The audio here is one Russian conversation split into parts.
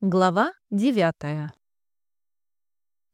Глава девятая.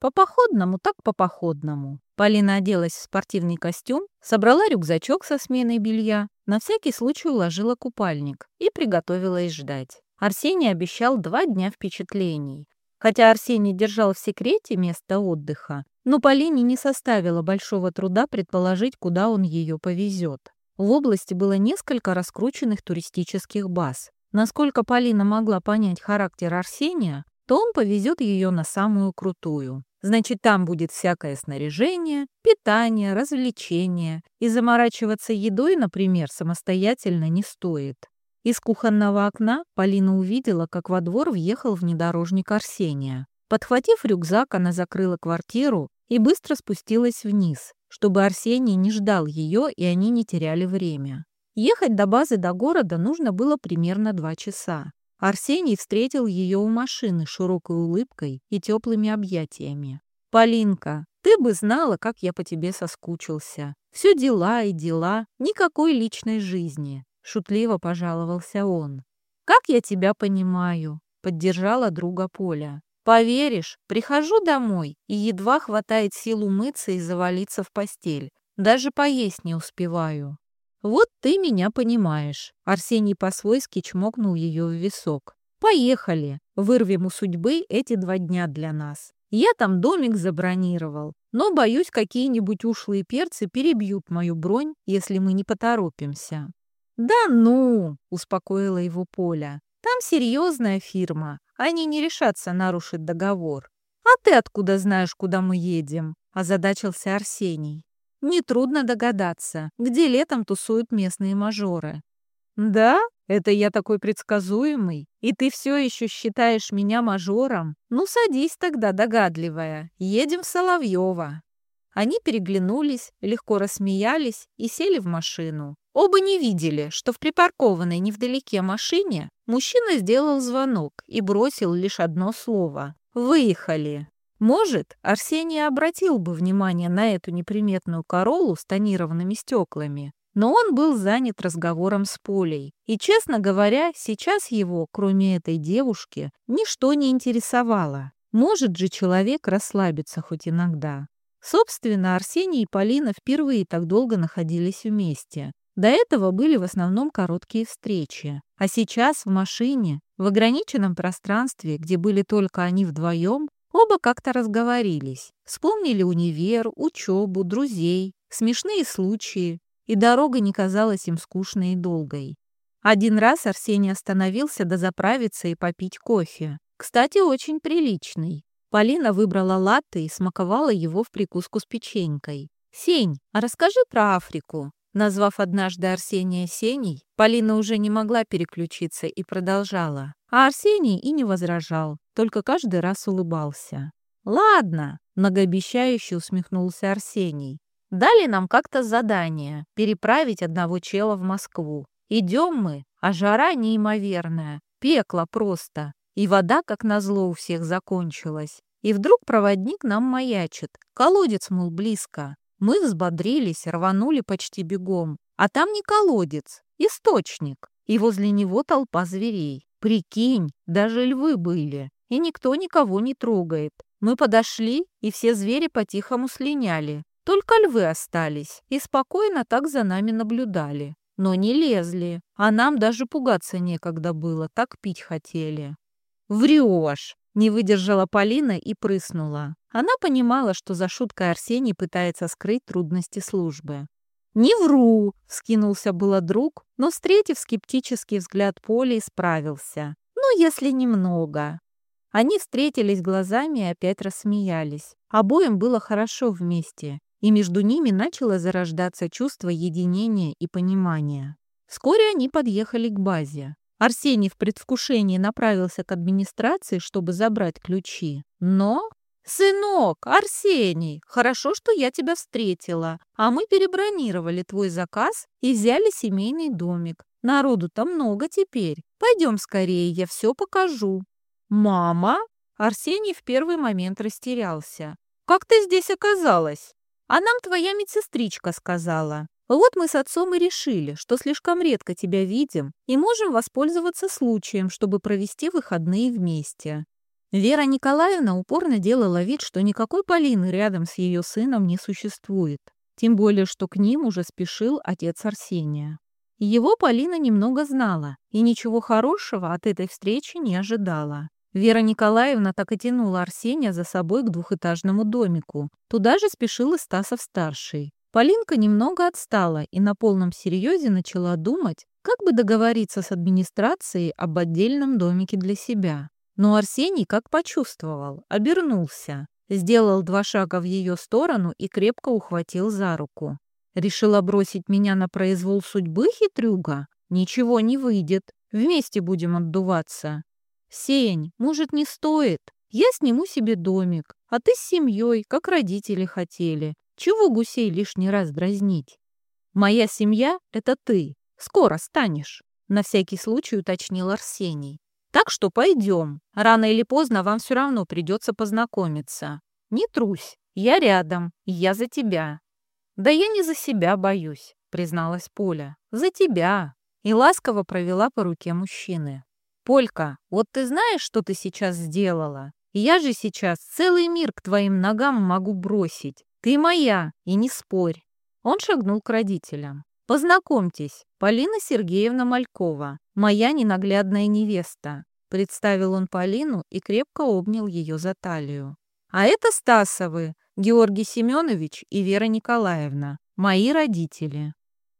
По походному так по походному. Полина оделась в спортивный костюм, собрала рюкзачок со сменой белья, на всякий случай уложила купальник и приготовилась ждать. Арсений обещал два дня впечатлений. Хотя Арсений держал в секрете место отдыха, но Полине не составило большого труда предположить, куда он ее повезет. В области было несколько раскрученных туристических баз, Насколько Полина могла понять характер Арсения, то он повезет ее на самую крутую. Значит, там будет всякое снаряжение, питание, развлечения. И заморачиваться едой, например, самостоятельно не стоит. Из кухонного окна Полина увидела, как во двор въехал внедорожник Арсения. Подхватив рюкзак, она закрыла квартиру и быстро спустилась вниз, чтобы Арсений не ждал ее и они не теряли время. Ехать до базы до города нужно было примерно два часа. Арсений встретил ее у машины широкой улыбкой и теплыми объятиями. «Полинка, ты бы знала, как я по тебе соскучился. Все дела и дела, никакой личной жизни», — шутливо пожаловался он. «Как я тебя понимаю», — поддержала друга Поля. «Поверишь, прихожу домой, и едва хватает сил умыться и завалиться в постель. Даже поесть не успеваю». «Вот ты меня понимаешь», — Арсений по-свойски чмокнул ее в висок. «Поехали, вырвем у судьбы эти два дня для нас. Я там домик забронировал, но, боюсь, какие-нибудь ушлые перцы перебьют мою бронь, если мы не поторопимся». «Да ну!» — успокоила его Поля. «Там серьезная фирма, они не решатся нарушить договор». «А ты откуда знаешь, куда мы едем?» — озадачился Арсений. Нетрудно догадаться, где летом тусуют местные мажоры. «Да? Это я такой предсказуемый? И ты все еще считаешь меня мажором? Ну, садись тогда, догадливая. Едем в Соловьева». Они переглянулись, легко рассмеялись и сели в машину. Оба не видели, что в припаркованной невдалеке машине мужчина сделал звонок и бросил лишь одно слово «Выехали». Может, Арсений обратил бы внимание на эту неприметную королу с тонированными стеклами, но он был занят разговором с Полей. И, честно говоря, сейчас его, кроме этой девушки, ничто не интересовало. Может же человек расслабиться хоть иногда. Собственно, Арсений и Полина впервые так долго находились вместе. До этого были в основном короткие встречи. А сейчас в машине, в ограниченном пространстве, где были только они вдвоем, Оба как-то разговорились, вспомнили универ, учебу, друзей, смешные случаи, и дорога не казалась им скучной и долгой. Один раз Арсений остановился дозаправиться и попить кофе. Кстати, очень приличный. Полина выбрала латте и смаковала его в прикуску с печенькой. «Сень, а расскажи про Африку». Назвав однажды Арсения Сеней, Полина уже не могла переключиться и продолжала. А Арсений и не возражал только каждый раз улыбался. «Ладно», — многообещающе усмехнулся Арсений. «Дали нам как-то задание — переправить одного чела в Москву. Идем мы, а жара неимоверная, пекло просто, и вода, как назло, у всех закончилась. И вдруг проводник нам маячит, колодец, мол, близко. Мы взбодрились, рванули почти бегом, а там не колодец, источник, и возле него толпа зверей. Прикинь, даже львы были и никто никого не трогает. Мы подошли, и все звери по-тихому слиняли. Только львы остались и спокойно так за нами наблюдали. Но не лезли, а нам даже пугаться некогда было, так пить хотели. «Врешь!» — не выдержала Полина и прыснула. Она понимала, что за шуткой Арсений пытается скрыть трудности службы. «Не вру!» — вскинулся было друг, но, встретив скептический взгляд Поли, справился. «Ну, если немного». Они встретились глазами и опять рассмеялись. Обоим было хорошо вместе, и между ними начало зарождаться чувство единения и понимания. Вскоре они подъехали к базе. Арсений в предвкушении направился к администрации, чтобы забрать ключи. Но... «Сынок, Арсений, хорошо, что я тебя встретила, а мы перебронировали твой заказ и взяли семейный домик. Народу-то много теперь. Пойдем скорее, я все покажу». «Мама?» Арсений в первый момент растерялся. «Как ты здесь оказалась?» «А нам твоя медсестричка сказала. Вот мы с отцом и решили, что слишком редко тебя видим и можем воспользоваться случаем, чтобы провести выходные вместе. Вера Николаевна упорно делала вид, что никакой Полины рядом с ее сыном не существует. Тем более, что к ним уже спешил отец Арсения. Его Полина немного знала и ничего хорошего от этой встречи не ожидала. Вера Николаевна так и тянула Арсения за собой к двухэтажному домику. Туда же спешил и Стасов-старший. Полинка немного отстала и на полном серьезе начала думать, как бы договориться с администрацией об отдельном домике для себя. Но Арсений, как почувствовал, обернулся, сделал два шага в ее сторону и крепко ухватил за руку. Решила бросить меня на произвол судьбы, хитрюга? Ничего не выйдет. Вместе будем отдуваться. Сень, может, не стоит? Я сниму себе домик, а ты с семьей, как родители хотели. Чего гусей лишний раз дразнить? Моя семья — это ты. Скоро станешь. На всякий случай уточнил Арсений. Так что пойдем. Рано или поздно вам все равно придется познакомиться. Не трусь. Я рядом. Я за тебя. Да я не за себя боюсь, призналась Поля. За тебя. И ласково провела по руке мужчины. Полька, вот ты знаешь, что ты сейчас сделала? Я же сейчас целый мир к твоим ногам могу бросить. Ты моя, и не спорь. Он шагнул к родителям. «Познакомьтесь, Полина Сергеевна Малькова, моя ненаглядная невеста», представил он Полину и крепко обнял ее за талию. «А это Стасовы, Георгий Семенович и Вера Николаевна, мои родители».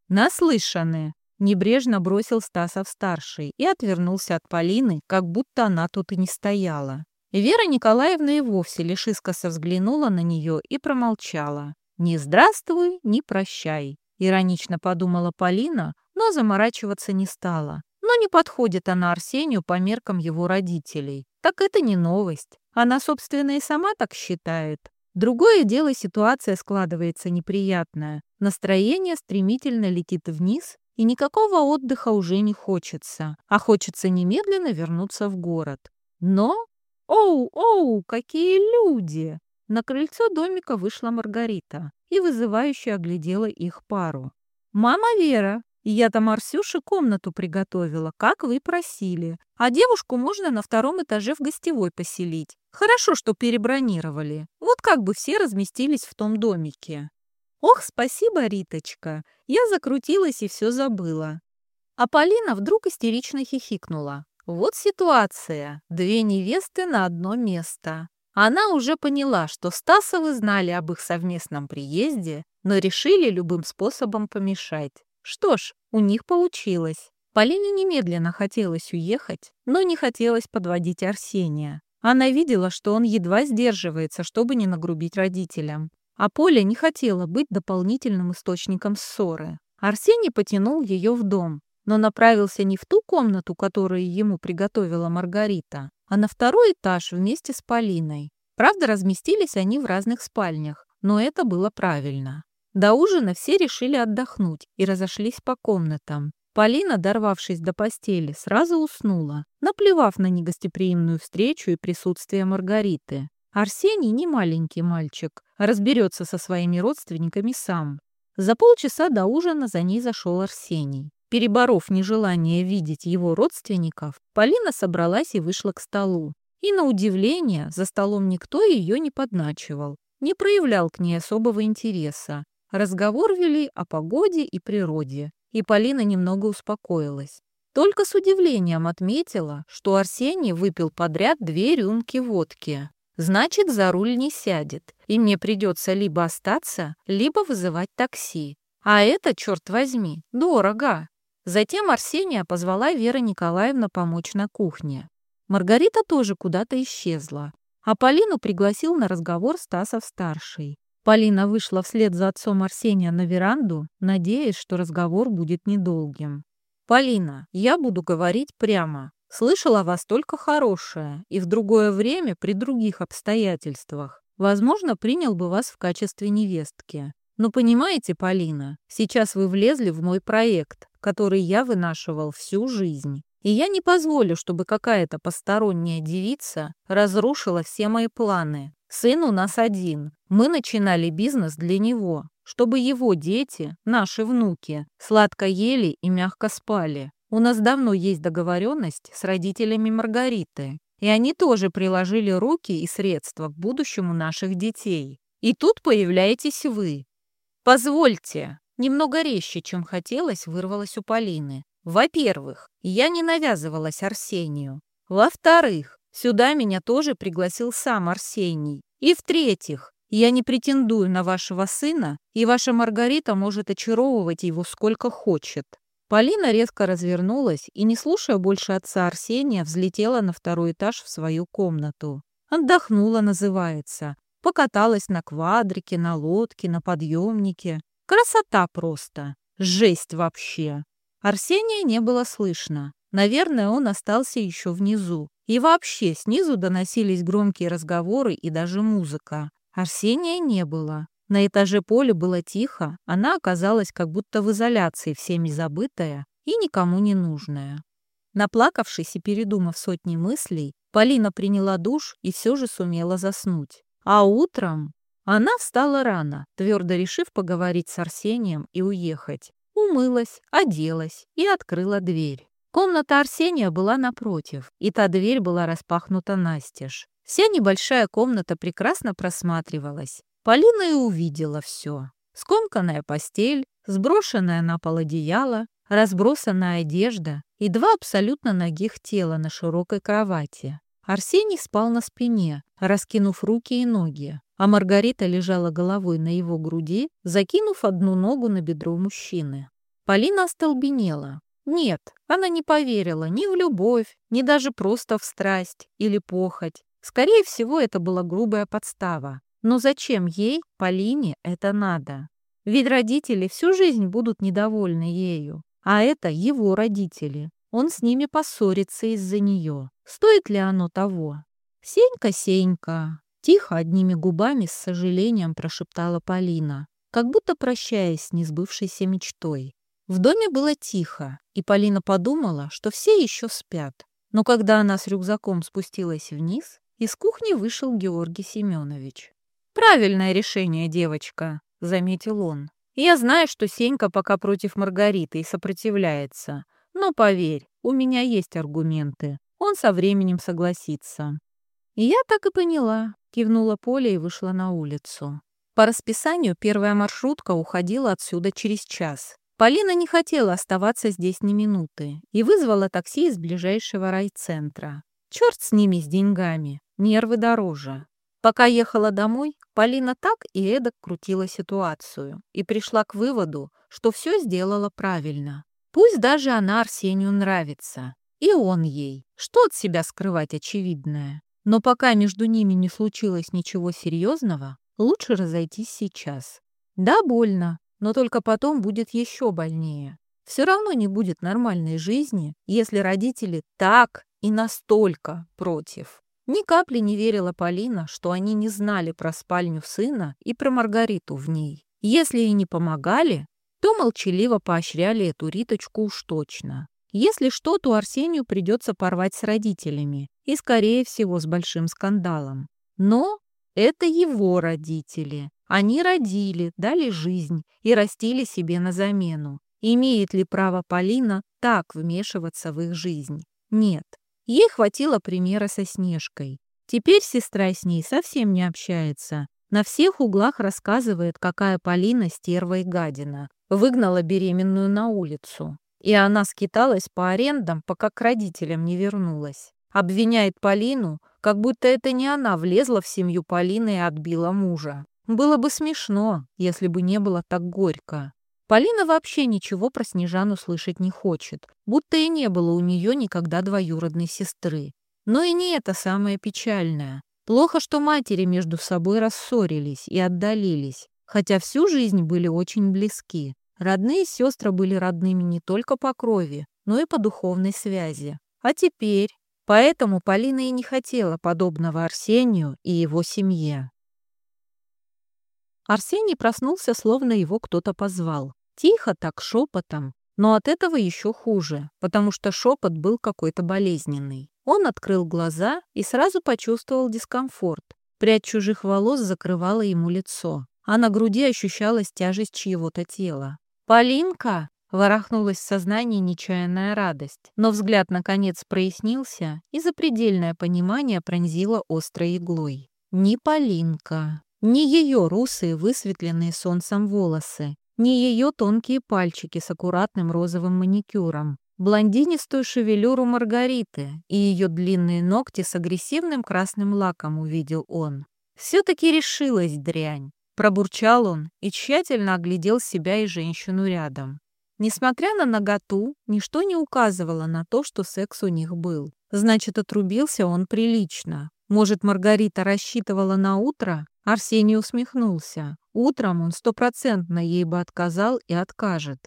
«Наслышаны», — небрежно бросил Стасов-старший и отвернулся от Полины, как будто она тут и не стояла. Вера Николаевна и вовсе лишь искоса взглянула на нее и промолчала. «Не здравствуй, не прощай», — иронично подумала Полина, но заморачиваться не стала. Но не подходит она Арсению по меркам его родителей. Так это не новость. Она, собственно, и сама так считает. Другое дело, ситуация складывается неприятная. Настроение стремительно летит вниз, и никакого отдыха уже не хочется, а хочется немедленно вернуться в город. Но «Оу, оу, какие люди!» На крыльцо домика вышла Маргарита и вызывающе оглядела их пару. «Мама Вера, я-то Марсюше комнату приготовила, как вы просили. А девушку можно на втором этаже в гостевой поселить. Хорошо, что перебронировали. Вот как бы все разместились в том домике». «Ох, спасибо, Риточка. Я закрутилась и все забыла». А Полина вдруг истерично хихикнула. Вот ситуация. Две невесты на одно место. Она уже поняла, что Стасовы знали об их совместном приезде, но решили любым способом помешать. Что ж, у них получилось. Полине немедленно хотелось уехать, но не хотелось подводить Арсения. Она видела, что он едва сдерживается, чтобы не нагрубить родителям. А Поля не хотела быть дополнительным источником ссоры. Арсений потянул ее в дом, но направился не в ту комнату, которую ему приготовила Маргарита, а на второй этаж вместе с Полиной. Правда, разместились они в разных спальнях, но это было правильно. До ужина все решили отдохнуть и разошлись по комнатам. Полина, дорвавшись до постели, сразу уснула, наплевав на негостеприимную встречу и присутствие Маргариты. Арсений не маленький мальчик, а разберется со своими родственниками сам. За полчаса до ужина за ней зашел Арсений. Переборов нежелание видеть его родственников, Полина собралась и вышла к столу. И, на удивление, за столом никто ее не подначивал, не проявлял к ней особого интереса. Разговор вели о погоде и природе, и Полина немного успокоилась. Только с удивлением отметила, что Арсений выпил подряд две рюмки водки. Значит, за руль не сядет, и мне придется либо остаться, либо вызывать такси. А это, черт возьми, дорого. Затем Арсения позвала Вера Николаевна помочь на кухне. Маргарита тоже куда-то исчезла, а Полину пригласил на разговор Стасов-старший. Полина вышла вслед за отцом Арсения на веранду, надеясь, что разговор будет недолгим. «Полина, я буду говорить прямо. Слышала вас только хорошее, и в другое время, при других обстоятельствах. Возможно, принял бы вас в качестве невестки. Но понимаете, Полина, сейчас вы влезли в мой проект, который я вынашивал всю жизнь. И я не позволю, чтобы какая-то посторонняя девица разрушила все мои планы. Сын у нас один. Мы начинали бизнес для него. чтобы его дети, наши внуки, сладко ели и мягко спали. У нас давно есть договоренность с родителями Маргариты, и они тоже приложили руки и средства к будущему наших детей. И тут появляетесь вы. Позвольте, немного резче, чем хотелось, вырвалось у Полины. Во-первых, я не навязывалась Арсению. Во-вторых, сюда меня тоже пригласил сам Арсений. И в-третьих, я не претендую на вашего сына, и ваша Маргарита может очаровывать его сколько хочет. Полина резко развернулась и, не слушая больше отца Арсения, взлетела на второй этаж в свою комнату. Отдохнула, называется. Покаталась на квадрике, на лодке, на подъемнике. Красота просто. Жесть вообще. Арсения не было слышно. Наверное, он остался еще внизу. И вообще снизу доносились громкие разговоры и даже музыка. Арсения не было. На этаже поля было тихо, она оказалась как будто в изоляции, всеми забытая и никому не нужная. Наплакавшись и передумав сотни мыслей, Полина приняла душ и все же сумела заснуть. А утром она встала рано, твердо решив поговорить с Арсением и уехать. Умылась, оделась и открыла дверь. Комната Арсения была напротив, и та дверь была распахнута настежь. Вся небольшая комната прекрасно просматривалась. Полина и увидела все. Скомканная постель, сброшенная на пол одеяло, разбросанная одежда и два абсолютно ногих тела на широкой кровати. Арсений спал на спине, раскинув руки и ноги, а Маргарита лежала головой на его груди, закинув одну ногу на бедро мужчины. Полина остолбенела. Нет, она не поверила ни в любовь, ни даже просто в страсть или похоть. Скорее всего, это была грубая подстава. Но зачем ей, Полине, это надо? Ведь родители всю жизнь будут недовольны ею. А это его родители. Он с ними поссорится из-за нее. Стоит ли оно того? «Сенька, Сенька!» Тихо, одними губами, с сожалением прошептала Полина, как будто прощаясь с несбывшейся мечтой. В доме было тихо, и Полина подумала, что все еще спят. Но когда она с рюкзаком спустилась вниз, из кухни вышел Георгий Семенович. «Правильное решение, девочка», — заметил он. «Я знаю, что Сенька пока против Маргариты и сопротивляется. Но поверь, у меня есть аргументы. Он со временем согласится». «Я так и поняла», — кивнула Поля и вышла на улицу. По расписанию первая маршрутка уходила отсюда через час. Полина не хотела оставаться здесь ни минуты и вызвала такси из ближайшего райцентра. Черт с ними, с деньгами, нервы дороже. Пока ехала домой, Полина так и эдак крутила ситуацию и пришла к выводу, что все сделала правильно. Пусть даже она Арсению нравится, и он ей. Что от себя скрывать очевидное? Но пока между ними не случилось ничего серьезного, лучше разойтись сейчас. Да, больно, но только потом будет еще больнее. Все равно не будет нормальной жизни, если родители так и настолько против. Ни капли не верила Полина, что они не знали про спальню сына и про Маргариту в ней. Если и не помогали, то молчаливо поощряли эту Риточку уж точно. Если что, то Арсению придется порвать с родителями и, скорее всего, с большим скандалом. Но это его родители. Они родили, дали жизнь и растили себе на замену. Имеет ли право Полина так вмешиваться в их жизнь? Нет. Ей хватило примера со Снежкой. Теперь сестра с ней совсем не общается. На всех углах рассказывает, какая Полина стерва и гадина. Выгнала беременную на улицу. И она скиталась по арендам, пока к родителям не вернулась. Обвиняет Полину, как будто это не она влезла в семью Полины и отбила мужа. Было бы смешно, если бы не было так горько. Полина вообще ничего про Снежану слышать не хочет, будто и не было у нее никогда двоюродной сестры. Но и не это самое печальное. Плохо, что матери между собой рассорились и отдалились, хотя всю жизнь были очень близки. Родные сестры были родными не только по крови, но и по духовной связи. А теперь... Поэтому Полина и не хотела подобного Арсению и его семье. Арсений проснулся, словно его кто-то позвал. Тихо так, шепотом. Но от этого еще хуже, потому что шепот был какой-то болезненный. Он открыл глаза и сразу почувствовал дискомфорт. Прядь чужих волос закрывала ему лицо. А на груди ощущалась тяжесть чьего-то тела. «Полинка!» — ворохнулась в сознании нечаянная радость, но взгляд наконец прояснился, и запредельное понимание пронзило острой иглой. Не Полинка, не ее русые, высветленные солнцем волосы, не ее тонкие пальчики с аккуратным розовым маникюром, блондинистую шевелюру Маргариты и ее длинные ногти с агрессивным красным лаком увидел он. Все-таки решилась дрянь. Пробурчал он и тщательно оглядел себя и женщину рядом. Несмотря на наготу, ничто не указывало на то, что секс у них был. Значит, отрубился он прилично. Может, Маргарита рассчитывала на утро? Арсений усмехнулся. Утром он стопроцентно ей бы отказал и откажет.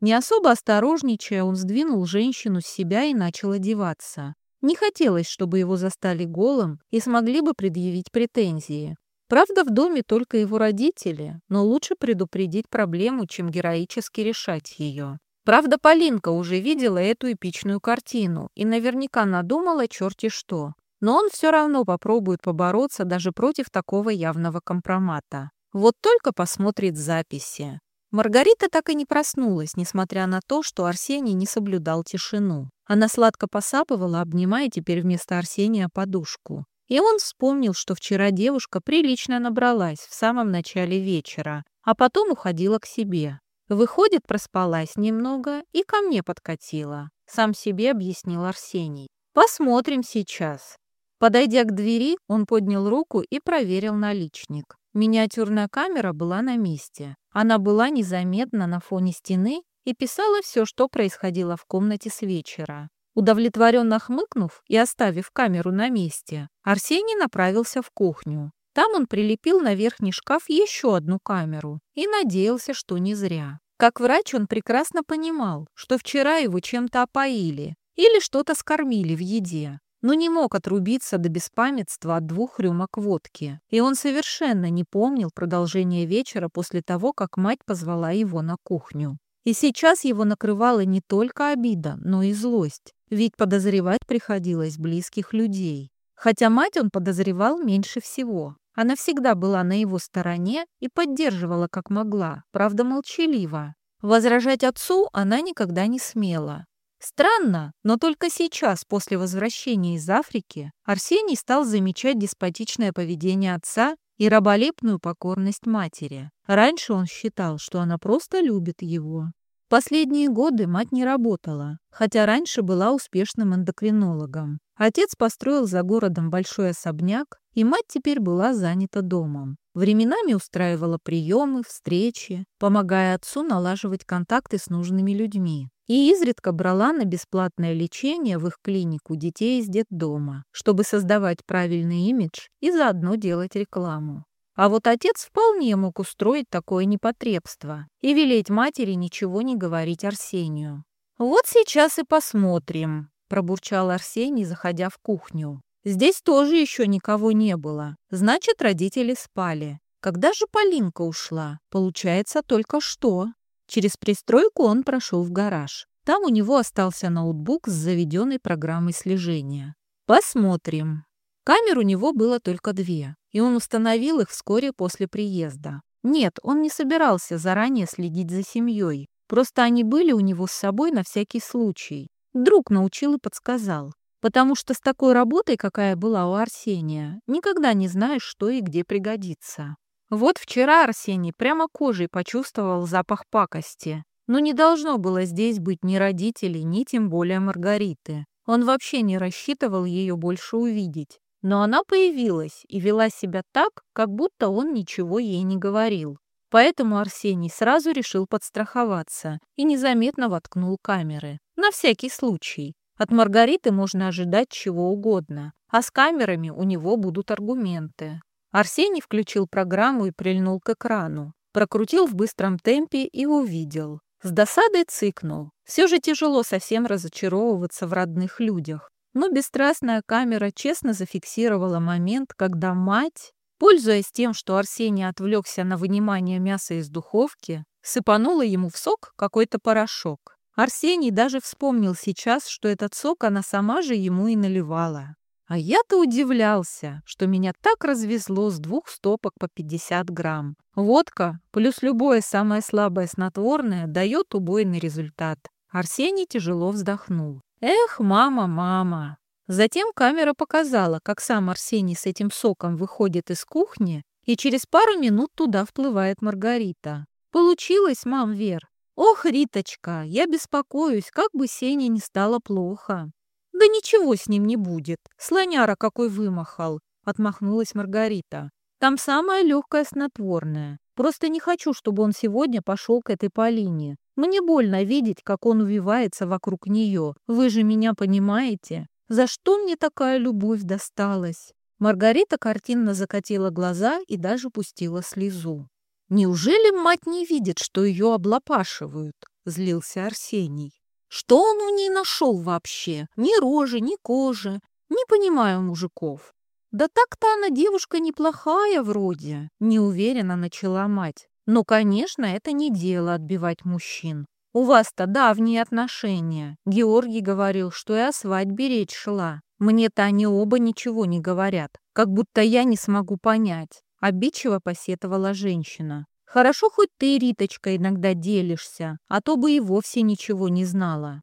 Не особо осторожничая, он сдвинул женщину с себя и начал одеваться. Не хотелось, чтобы его застали голым и смогли бы предъявить претензии. Правда, в доме только его родители, но лучше предупредить проблему, чем героически решать ее. Правда, Полинка уже видела эту эпичную картину и наверняка надумала черти что. Но он все равно попробует побороться даже против такого явного компромата. Вот только посмотрит записи. Маргарита так и не проснулась, несмотря на то, что Арсений не соблюдал тишину. Она сладко посапывала, обнимая теперь вместо Арсения подушку. И он вспомнил, что вчера девушка прилично набралась в самом начале вечера, а потом уходила к себе. Выходит, проспалась немного и ко мне подкатила. Сам себе объяснил Арсений. Посмотрим сейчас. Подойдя к двери, он поднял руку и проверил наличник. Миниатюрная камера была на месте. Она была незаметна на фоне стены и писала все, что происходило в комнате с вечера. Удовлетворенно хмыкнув и оставив камеру на месте, Арсений направился в кухню. Там он прилепил на верхний шкаф еще одну камеру и надеялся, что не зря. Как врач он прекрасно понимал, что вчера его чем-то опоили или что-то скормили в еде, но не мог отрубиться до беспамятства от двух рюмок водки. И он совершенно не помнил продолжение вечера после того, как мать позвала его на кухню. И сейчас его накрывала не только обида, но и злость, ведь подозревать приходилось близких людей. Хотя мать он подозревал меньше всего. Она всегда была на его стороне и поддерживала как могла, правда молчаливо. Возражать отцу она никогда не смела. Странно, но только сейчас, после возвращения из Африки, Арсений стал замечать деспотичное поведение отца и раболепную покорность матери. Раньше он считал, что она просто любит его. Последние годы мать не работала, хотя раньше была успешным эндокринологом. Отец построил за городом большой особняк, и мать теперь была занята домом. Временами устраивала приемы, встречи, помогая отцу налаживать контакты с нужными людьми и изредка брала на бесплатное лечение в их клинику детей из детдома, чтобы создавать правильный имидж и заодно делать рекламу. А вот отец вполне мог устроить такое непотребство и велеть матери ничего не говорить Арсению. «Вот сейчас и посмотрим», – пробурчал Арсений, заходя в кухню. «Здесь тоже еще никого не было. Значит, родители спали. Когда же Полинка ушла? Получается, только что». Через пристройку он прошел в гараж. Там у него остался ноутбук с заведенной программой слежения. Посмотрим. Камер у него было только две, и он установил их вскоре после приезда. Нет, он не собирался заранее следить за семьей. Просто они были у него с собой на всякий случай. Друг научил и подсказал. Потому что с такой работой, какая была у Арсения, никогда не знаешь, что и где пригодится. Вот вчера Арсений прямо кожей почувствовал запах пакости. Но не должно было здесь быть ни родителей, ни тем более Маргариты. Он вообще не рассчитывал ее больше увидеть. Но она появилась и вела себя так, как будто он ничего ей не говорил. Поэтому Арсений сразу решил подстраховаться и незаметно воткнул камеры. На всякий случай. От Маргариты можно ожидать чего угодно, а с камерами у него будут аргументы. Арсений включил программу и прильнул к экрану. Прокрутил в быстром темпе и увидел. С досадой цыкнул. Все же тяжело совсем разочаровываться в родных людях. Но бесстрастная камера честно зафиксировала момент, когда мать, пользуясь тем, что Арсений отвлекся на вынимание мяса из духовки, сыпанула ему в сок какой-то порошок. Арсений даже вспомнил сейчас, что этот сок она сама же ему и наливала. А я-то удивлялся, что меня так развезло с двух стопок по 50 грамм. Водка плюс любое самое слабое снотворное дает убойный результат. Арсений тяжело вздохнул. Эх, мама, мама. Затем камера показала, как сам Арсений с этим соком выходит из кухни, и через пару минут туда вплывает Маргарита. Получилось, мам Вер. Ох, Риточка, я беспокоюсь, как бы Сене не стало плохо. Да ничего с ним не будет. Слоняра какой вымахал, отмахнулась Маргарита. Там самое легкое снотворное. Просто не хочу, чтобы он сегодня пошел к этой Полине. Мне больно видеть, как он увивается вокруг нее. Вы же меня понимаете? За что мне такая любовь досталась? Маргарита картинно закатила глаза и даже пустила слезу. «Неужели мать не видит, что ее облапашивают?» — злился Арсений. «Что он в ней нашел вообще? Ни рожи, ни кожи. Не понимаю мужиков. «Да так-то она девушка неплохая вроде», — неуверенно начала мать. «Но, конечно, это не дело отбивать мужчин. У вас-то давние отношения. Георгий говорил, что и о свадьбе речь шла. Мне-то они оба ничего не говорят, как будто я не смогу понять». Обидчиво посетовала женщина. «Хорошо, хоть ты, Риточка, иногда делишься, а то бы и вовсе ничего не знала».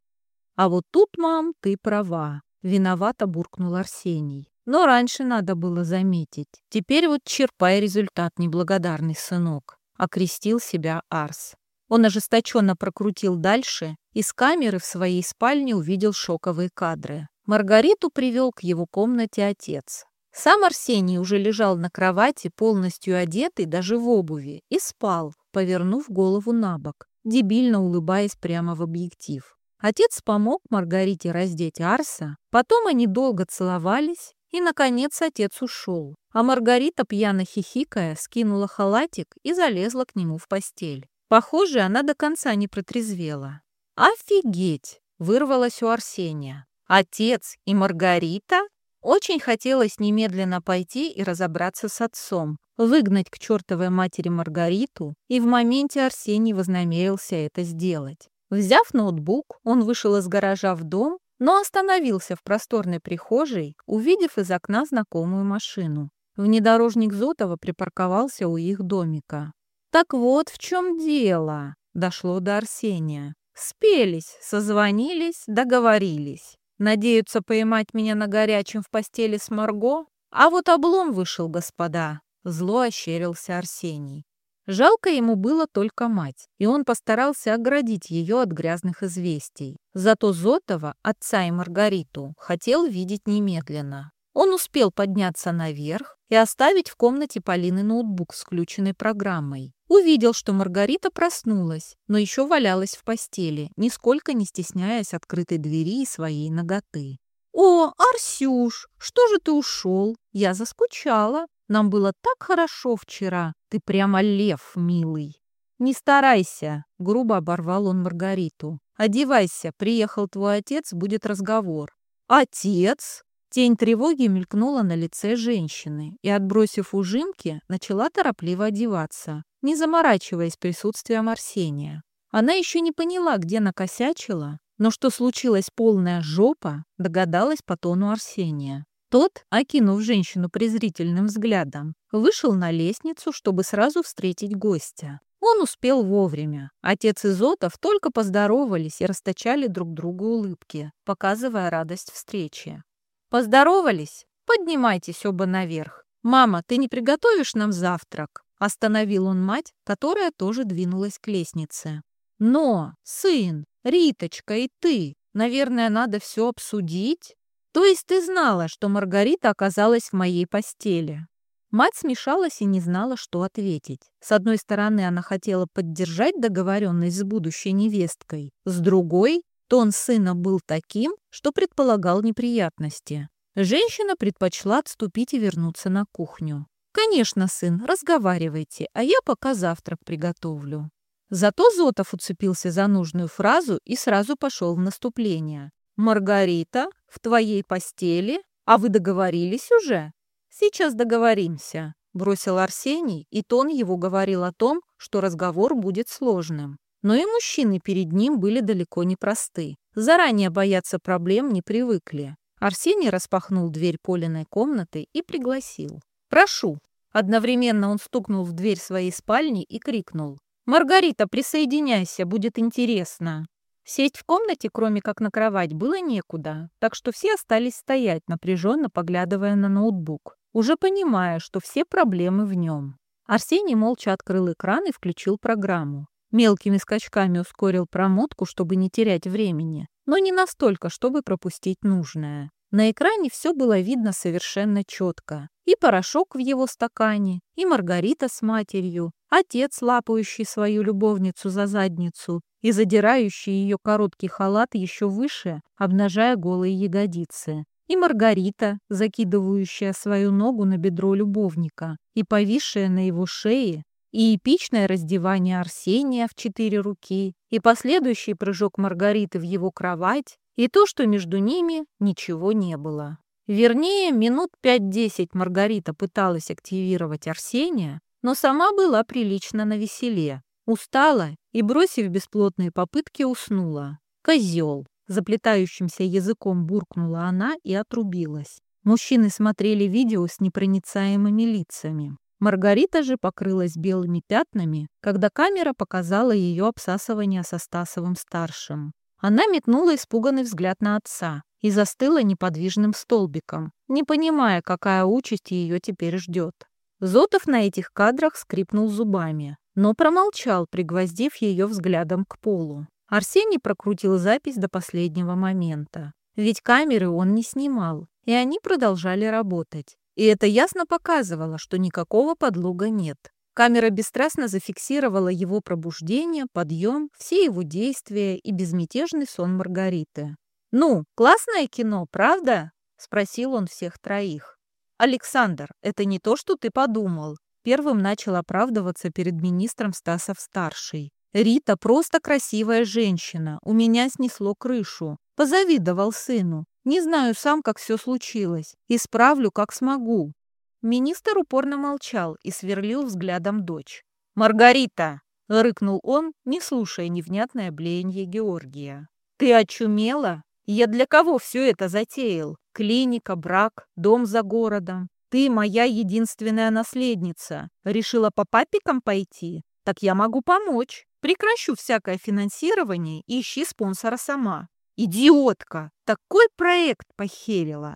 «А вот тут, мам, ты права», — виновато буркнул Арсений. Но раньше надо было заметить. Теперь вот черпай результат, неблагодарный сынок. Окрестил себя Арс. Он ожесточенно прокрутил дальше и с камеры в своей спальне увидел шоковые кадры. Маргариту привел к его комнате отец. Сам Арсений уже лежал на кровати, полностью одетый, даже в обуви, и спал, повернув голову на бок, дебильно улыбаясь прямо в объектив. Отец помог Маргарите раздеть Арса, потом они долго целовались, и, наконец, отец ушел, а Маргарита, пьяно хихикая, скинула халатик и залезла к нему в постель. Похоже, она до конца не протрезвела. «Офигеть!» — вырвалась у Арсения. «Отец и Маргарита?» Очень хотелось немедленно пойти и разобраться с отцом, выгнать к чертовой матери Маргариту, и в моменте Арсений вознамерился это сделать. Взяв ноутбук, он вышел из гаража в дом но остановился в просторной прихожей, увидев из окна знакомую машину. Внедорожник Зотова припарковался у их домика. «Так вот в чем дело», — дошло до Арсения. «Спелись, созвонились, договорились. Надеются поймать меня на горячем в постели с Марго? А вот облом вышел, господа», — зло ощерился Арсений. Жалко ему было только мать, и он постарался оградить ее от грязных известий. Зато Зотова, отца и Маргариту, хотел видеть немедленно. Он успел подняться наверх и оставить в комнате Полины ноутбук с включенной программой. Увидел, что Маргарита проснулась, но еще валялась в постели, нисколько не стесняясь открытой двери и своей ноготы. «О, Арсюш, что же ты ушел? Я заскучала. Нам было так хорошо вчера. Ты прямо лев, милый. Не старайся, грубо оборвал он Маргариту. Одевайся, приехал твой отец, будет разговор. Отец? Тень тревоги мелькнула на лице женщины и, отбросив ужимки, начала торопливо одеваться, не заморачиваясь присутствием Арсения. Она еще не поняла, где накосячила, но что случилась полная жопа, догадалась по тону Арсения. Тот, окинув женщину презрительным взглядом, вышел на лестницу, чтобы сразу встретить гостя. Он успел вовремя. Отец и Зотов только поздоровались и расточали друг другу улыбки, показывая радость встречи. «Поздоровались? Поднимайтесь оба наверх. Мама, ты не приготовишь нам завтрак?» Остановил он мать, которая тоже двинулась к лестнице. «Но, сын, Риточка и ты, наверное, надо все обсудить?» То есть ты знала, что Маргарита оказалась в моей постели?» Мать смешалась и не знала, что ответить. С одной стороны, она хотела поддержать договоренность с будущей невесткой. С другой, тон сына был таким, что предполагал неприятности. Женщина предпочла отступить и вернуться на кухню. «Конечно, сын, разговаривайте, а я пока завтрак приготовлю». Зато Зотов уцепился за нужную фразу и сразу пошел в наступление. «Маргарита в твоей постели? А вы договорились уже?» «Сейчас договоримся», — бросил Арсений, и тон его говорил о том, что разговор будет сложным. Но и мужчины перед ним были далеко не просты. Заранее бояться проблем не привыкли. Арсений распахнул дверь Полиной комнаты и пригласил. «Прошу». Одновременно он стукнул в дверь своей спальни и крикнул. «Маргарита, присоединяйся, будет интересно». Сесть в комнате, кроме как на кровать, было некуда, так что все остались стоять, напряженно поглядывая на ноутбук, уже понимая, что все проблемы в нем. Арсений молча открыл экран и включил программу. Мелкими скачками ускорил промотку, чтобы не терять времени, но не настолько, чтобы пропустить нужное. На экране все было видно совершенно четко. И порошок в его стакане, и Маргарита с матерью, отец, лапающий свою любовницу за задницу и задирающий ее короткий халат еще выше, обнажая голые ягодицы, и Маргарита, закидывающая свою ногу на бедро любовника и повисшая на его шее, и эпичное раздевание Арсения в четыре руки, и последующий прыжок Маргариты в его кровать, и то, что между ними ничего не было. Вернее, минут пять-десять Маргарита пыталась активировать Арсения, но сама была прилично на веселе, устала и, бросив бесплотные попытки, уснула. Козел. Заплетающимся языком буркнула она и отрубилась. Мужчины смотрели видео с непроницаемыми лицами. Маргарита же покрылась белыми пятнами, когда камера показала ее обсасывание со Стасовым-старшим. Она метнула испуганный взгляд на отца и застыла неподвижным столбиком, не понимая, какая участь ее теперь ждет. Зотов на этих кадрах скрипнул зубами, но промолчал, пригвоздив ее взглядом к полу. Арсений прокрутил запись до последнего момента. Ведь камеры он не снимал, и они продолжали работать. И это ясно показывало, что никакого подлога нет. Камера бесстрастно зафиксировала его пробуждение, подъем, все его действия и безмятежный сон Маргариты. «Ну, классное кино, правда?» — спросил он всех троих. «Александр, это не то, что ты подумал». Первым начал оправдываться перед министром Стасов-старший. «Рита просто красивая женщина, у меня снесло крышу. Позавидовал сыну. Не знаю сам, как все случилось. Исправлю, как смогу». Министр упорно молчал и сверлил взглядом дочь. «Маргарита!» — рыкнул он, не слушая невнятное блеяние Георгия. «Ты очумела? Я для кого все это затеял? Клиника, брак, дом за городом. Ты моя единственная наследница. Решила по папикам пойти? Так я могу помочь. Прекращу всякое финансирование и ищи спонсора сама. Идиотка! Такой проект похерила!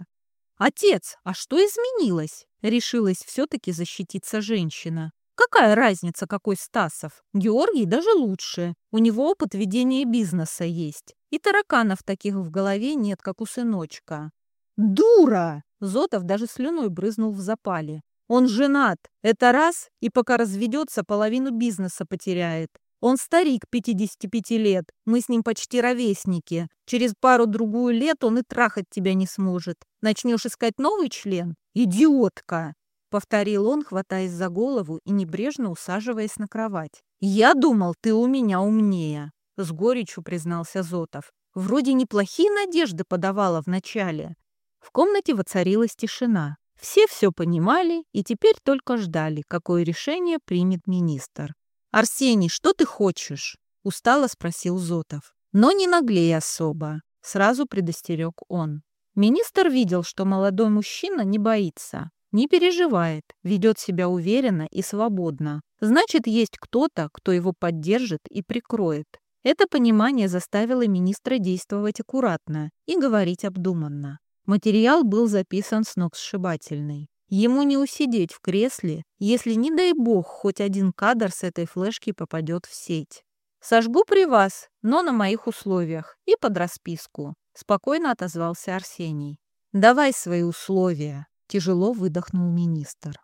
Отец, а что изменилось? Решилась все-таки защититься женщина. Какая разница, какой Стасов? Георгий даже лучше. У него опыт ведения бизнеса есть. И тараканов таких в голове нет, как у сыночка. Дура! Зотов даже слюной брызнул в запале. Он женат. Это раз, и пока разведется, половину бизнеса потеряет. Он старик 55 лет, мы с ним почти ровесники. Через пару-другую лет он и трахать тебя не сможет. Начнешь искать новый член? Идиотка!» Повторил он, хватаясь за голову и небрежно усаживаясь на кровать. «Я думал, ты у меня умнее», — с горечью признался Зотов. «Вроде неплохие надежды подавала вначале». В комнате воцарилась тишина. Все все понимали и теперь только ждали, какое решение примет министр. «Арсений, что ты хочешь?» — устало спросил Зотов. «Но не наглей особо», — сразу предостерег он. Министр видел, что молодой мужчина не боится, не переживает, ведет себя уверенно и свободно. Значит, есть кто-то, кто его поддержит и прикроет. Это понимание заставило министра действовать аккуратно и говорить обдуманно. Материал был записан с ног сшибательный. Ему не усидеть в кресле, если, не дай бог, хоть один кадр с этой флешки попадет в сеть. «Сожгу при вас, но на моих условиях и под расписку», — спокойно отозвался Арсений. «Давай свои условия», — тяжело выдохнул министр.